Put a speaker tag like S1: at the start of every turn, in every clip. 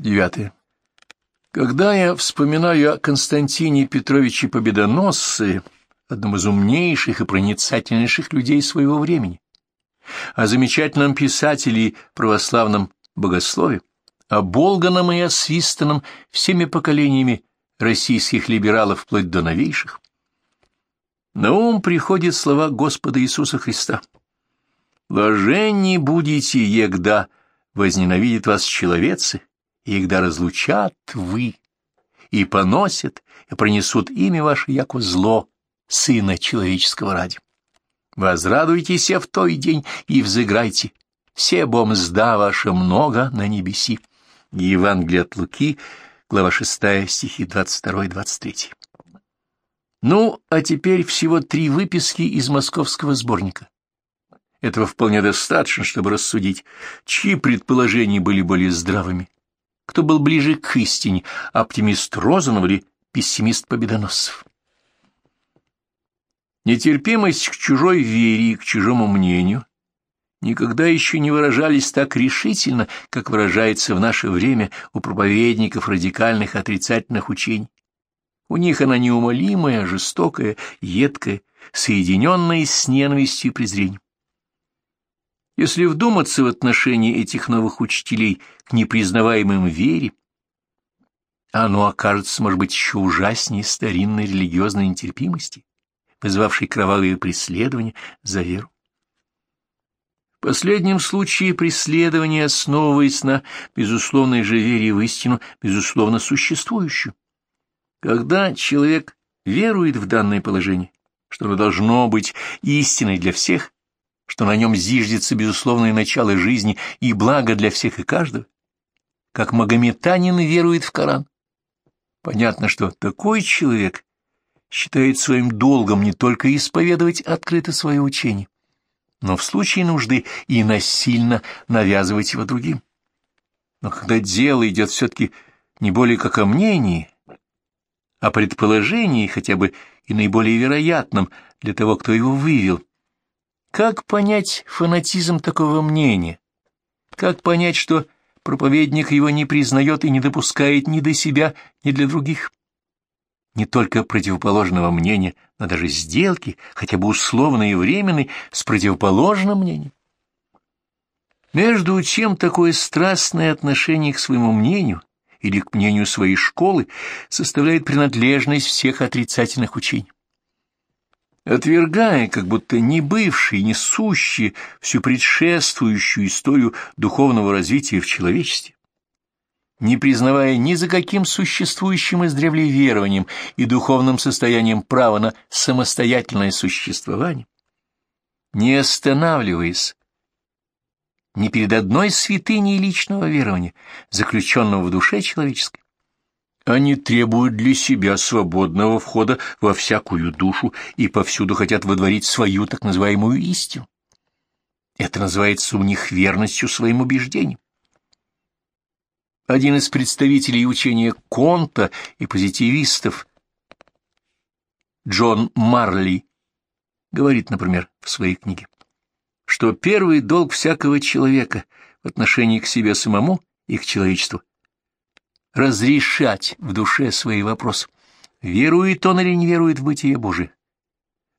S1: Девятое. Когда я вспоминаю о Константине Петровиче Победоносце, одном из умнейших и проницательнейших людей своего времени, о замечательном писателе и православном богослове, о Болганом и освистанном всеми поколениями российских либералов вплоть до новейших, на ум приходят слова Господа Иисуса Христа. «Блаженни будете, егда возненавидят вас человецы, и когда разлучат вы, и поносят, и пронесут имя ваше, яко зло, Сына Человеческого ради. Возрадуйтесь в той день и взыграйте, все бом сда ваша много на небеси. Евангелие от Луки, глава 6, стихи 22-23. Ну, а теперь всего три выписки из московского сборника. Этого вполне достаточно, чтобы рассудить, чьи предположения были более здравыми кто был ближе к истине, оптимист Розанов или пессимист Победоносцев. Нетерпимость к чужой вере и к чужому мнению никогда еще не выражались так решительно, как выражается в наше время у проповедников радикальных отрицательных учений. У них она неумолимая, жестокая, едкая, соединенная с ненавистью и презрением. Если вдуматься в отношении этих новых учителей к непризнаваемым вере, оно окажется, может быть, еще ужаснее старинной религиозной нетерпимости, вызвавшей кровавые преследования за веру. В последнем случае преследование, основываясь на безусловной же вере в истину, безусловно существующую. Когда человек верует в данное положение, что оно должно быть истиной для всех, что на нем зиждется безусловное начало жизни и благо для всех и каждого, как магометанин верует в Коран. Понятно, что такой человек считает своим долгом не только исповедовать открыто свое учение, но в случае нужды и насильно навязывать его другим. Но когда дело идет все-таки не более как о мнении, а предположении, хотя бы и наиболее вероятном для того, кто его вывел, как понять фанатизм такого мнения? Как понять, что проповедник его не признает и не допускает ни до себя, ни для других? Не только противоположного мнения, но даже сделки, хотя бы условные и временные, с противоположным мнением. Между чем такое страстное отношение к своему мнению или к мнению своей школы составляет принадлежность всех отрицательных учений отвергая, как будто не бывшие, несущие всю предшествующую историю духовного развития в человечестве, не признавая ни за каким существующим издревле верованием и духовным состоянием права на самостоятельное существование, не останавливаясь ни перед одной святыней личного верования, заключенного в душе человеческой, они требуют для себя свободного входа во всякую душу и повсюду хотят водворить свою так называемую истину. Это называется у них верностью своим убеждениям. Один из представителей учения Конта и позитивистов, Джон Марли, говорит, например, в своей книге, что первый долг всякого человека в отношении к себе самому и к человечеству разрешать в душе свои вопросы, верует он или не верует в бытие Божие.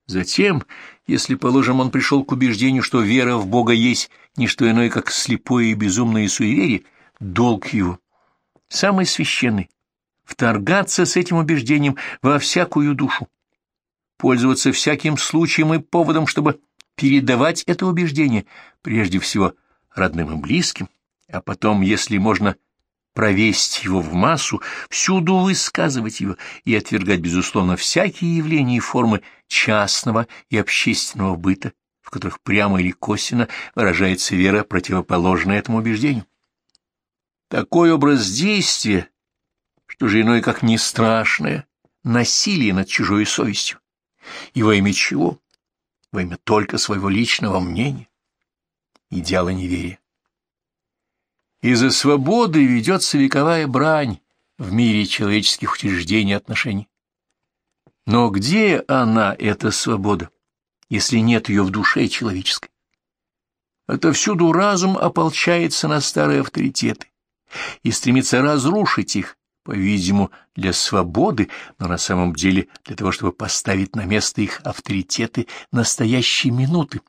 S1: Затем, если, положим, он пришел к убеждению, что вера в Бога есть не что иное, как слепое и безумное суеверие, долг его, самый священный, вторгаться с этим убеждением во всякую душу, пользоваться всяким случаем и поводом, чтобы передавать это убеждение прежде всего родным и близким, а потом, если можно, провесть его в массу, всюду высказывать его и отвергать, безусловно, всякие явления и формы частного и общественного быта, в которых прямо или косвенно выражается вера, противоположная этому убеждению. Такой образ действия, что же иное, как не страшное, насилие над чужой совестью. И во имя чего? Во имя только своего личного мнения. Идеала неверия. Из-за свободы ведется вековая брань в мире человеческих учреждений и отношений. Но где она, эта свобода, если нет ее в душе человеческой? Отовсюду разум ополчается на старые авторитеты, и стремится разрушить их, по-видимому, для свободы, но на самом деле для того, чтобы поставить на место их авторитеты настоящей минуты,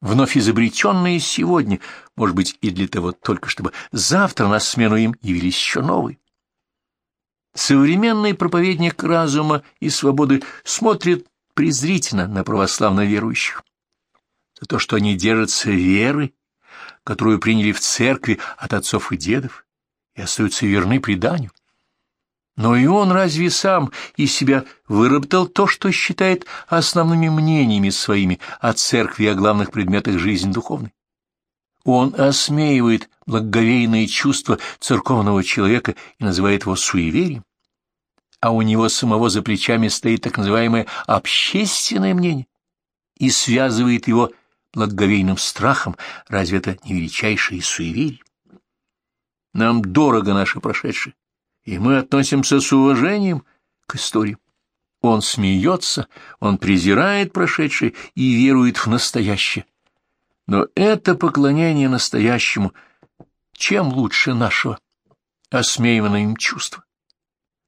S1: вновь изобретенные сегодня, может быть, и для того только, чтобы завтра на смену им явились еще новые. Современный проповедник разума и свободы смотрит презрительно на православно верующих. За то, что они держатся веры, которую приняли в церкви от отцов и дедов, и остаются верны преданию. Но и он разве сам из себя выработал то, что считает основными мнениями своими о церкви и о главных предметах жизни духовной? Он осмеивает благоговейные чувства церковного человека и называет его суеверием, а у него самого за плечами стоит так называемое общественное мнение и связывает его благоговейным страхом, разве это не величайшее суеверие? Нам дорого наше прошедшее, и мы относимся с уважением к истории. Он смеется, он презирает прошедшее и верует в настоящее. Но это поклонение настоящему чем лучше нашего, осмеиванное им чувства.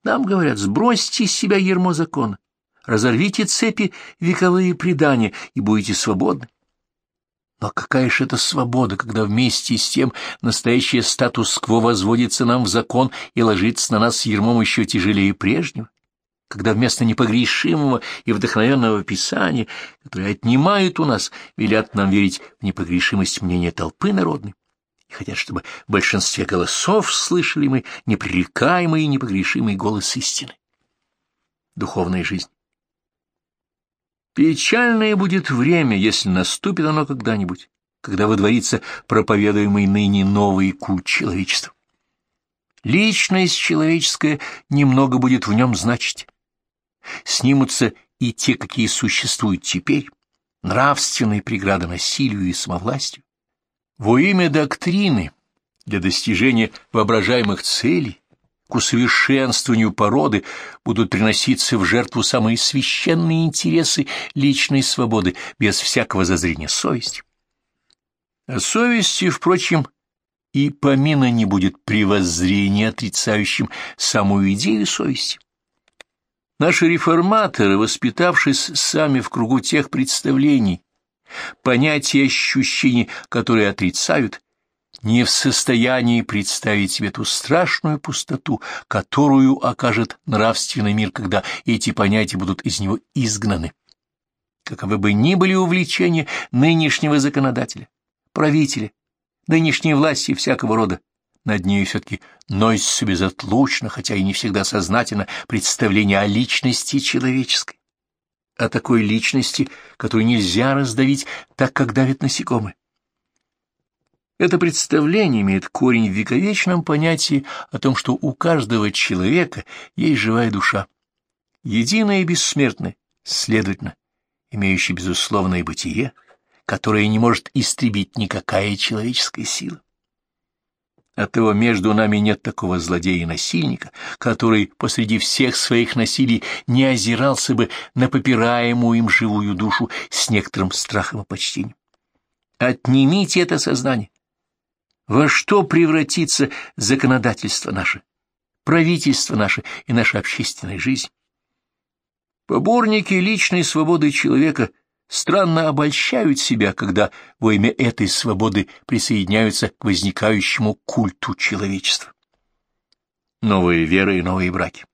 S1: Нам говорят, сбросьте с себя ермо закона, разорвите цепи вековые предания и будете свободны. Но какая же это свобода, когда вместе с тем настоящий статус-кво возводится нам в закон и ложится на нас ермом еще тяжелее прежнего? Когда вместо непогрешимого и вдохновенного Писания, которое отнимают у нас, велят нам верить в непогрешимость мнения толпы народной, и хотят, чтобы в большинстве голосов слышали мы непререкаемый и непогрешимый голос истины. Духовная жизнь Печальное будет время, если наступит оно когда-нибудь, когда выдворится проповедуемый ныне новый культ человечества. Личность человеческая немного будет в нем значить. Снимутся и те, какие существуют теперь, нравственные преграды насилию и самовластию. Во имя доктрины, для достижения воображаемых целей, к усовершенствованию породы будут приноситься в жертву самые священные интересы личной свободы, без всякого зазрения совести. О совести, впрочем, и помина не будет при воззрении, отрицающем самую идею совести. Наши реформаторы, воспитавшись сами в кругу тех представлений, понятий и ощущений, которые отрицают, не в состоянии представить себе ту страшную пустоту, которую окажет нравственный мир, когда эти понятия будут из него изгнаны. Каковы бы ни были увлечения нынешнего законодателя, правителя, нынешней власти всякого рода, над нею все-таки носится безотлучно, хотя и не всегда сознательно, представление о личности человеческой, о такой личности, которую нельзя раздавить так, как давит насекомые. Это представление имеет корень в вековечном понятии о том, что у каждого человека есть живая душа, единая и бессмертная, следовательно, имеющая безусловное бытие, которое не может истребить никакая человеческая сила. Оттого между нами нет такого злодея и насильника, который посреди всех своих насилий не озирался бы на попираемую им живую душу с некоторым страхом и почтением. Отнимите это сознание, во что превратится законодательство наше, правительство наше и наша общественная жизнь? Поборники личной свободы человека странно обольщают себя, когда во имя этой свободы присоединяются к возникающему культу человечества. Новые веры и новые браки.